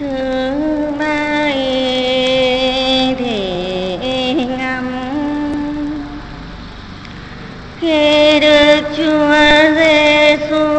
thế được chúa giêsu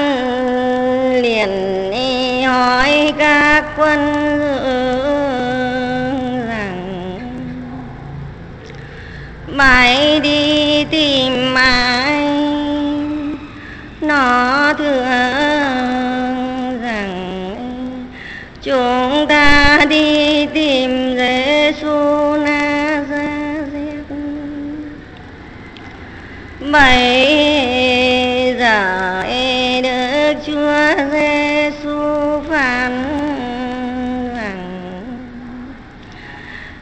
quân dự rằng mãi đi tìm ai nó thưa rằng chúng ta đi tìm Giêsu Nazareth bảy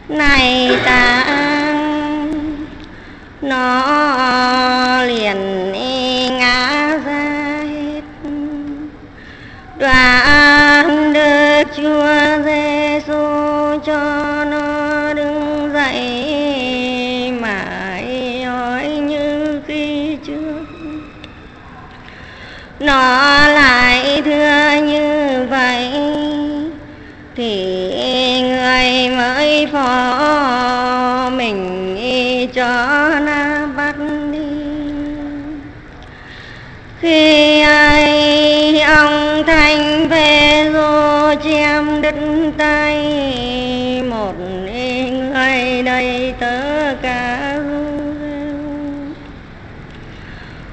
này ta nó liền ngã ra hết. Đoạn Đức Chúa Giêsu cho nó đứng dậy mãi hỏi như khi trước. Nó lại thưa như vậy, thì phó mình cho na bắt đi. Khi ai ông thanh về rô chém đứt tay, một người đây tớ cả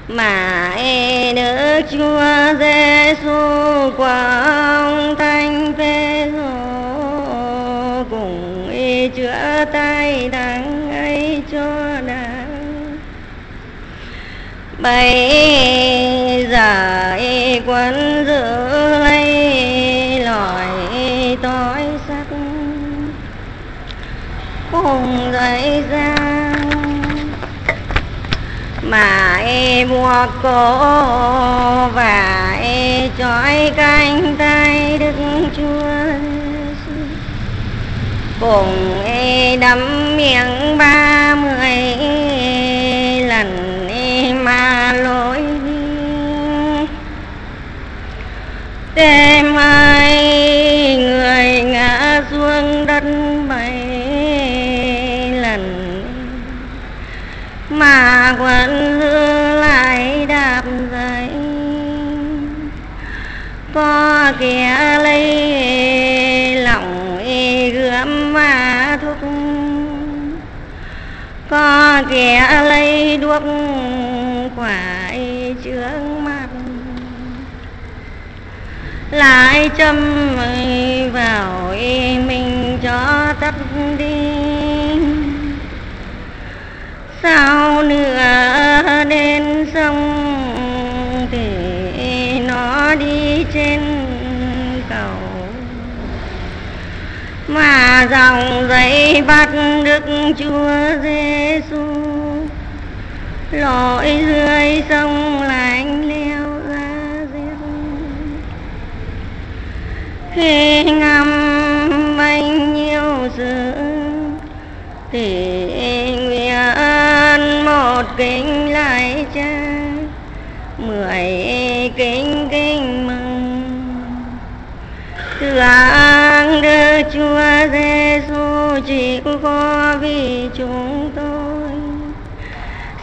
mà Đức Chúa Giêsu của ông thanh tay thằng ấy cho nàng. Bây giờ quân giữ lấy lòi tối sắc cùng dậy ra mà buộc cổ và trói cánh tay đức chúa cùng cùng đấm miệng ba mươi lần mà lối đi. Đêm ai người ngã xuống đất bảy lần, mà vẫn giữ lại đạp dậy có kẻ kẻ lấy đuốc quải trướng mặt. Lại châm vào mình cho tắt đi. Sao nữa đến sông thì nó đi trên mà dòng dạy bắt đức chúa giêsu. Lội dưới sông lạnh leo ra giết. Khi ngâm bấy nhiêu sự, thì nguyện một kính lại cha. Mười kính kính mừng. Thưa công Chúa Giêsu chỉ có vì chúng tôi.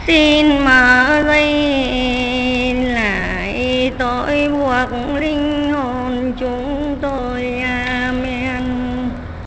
Xin mở dây lại tội buộc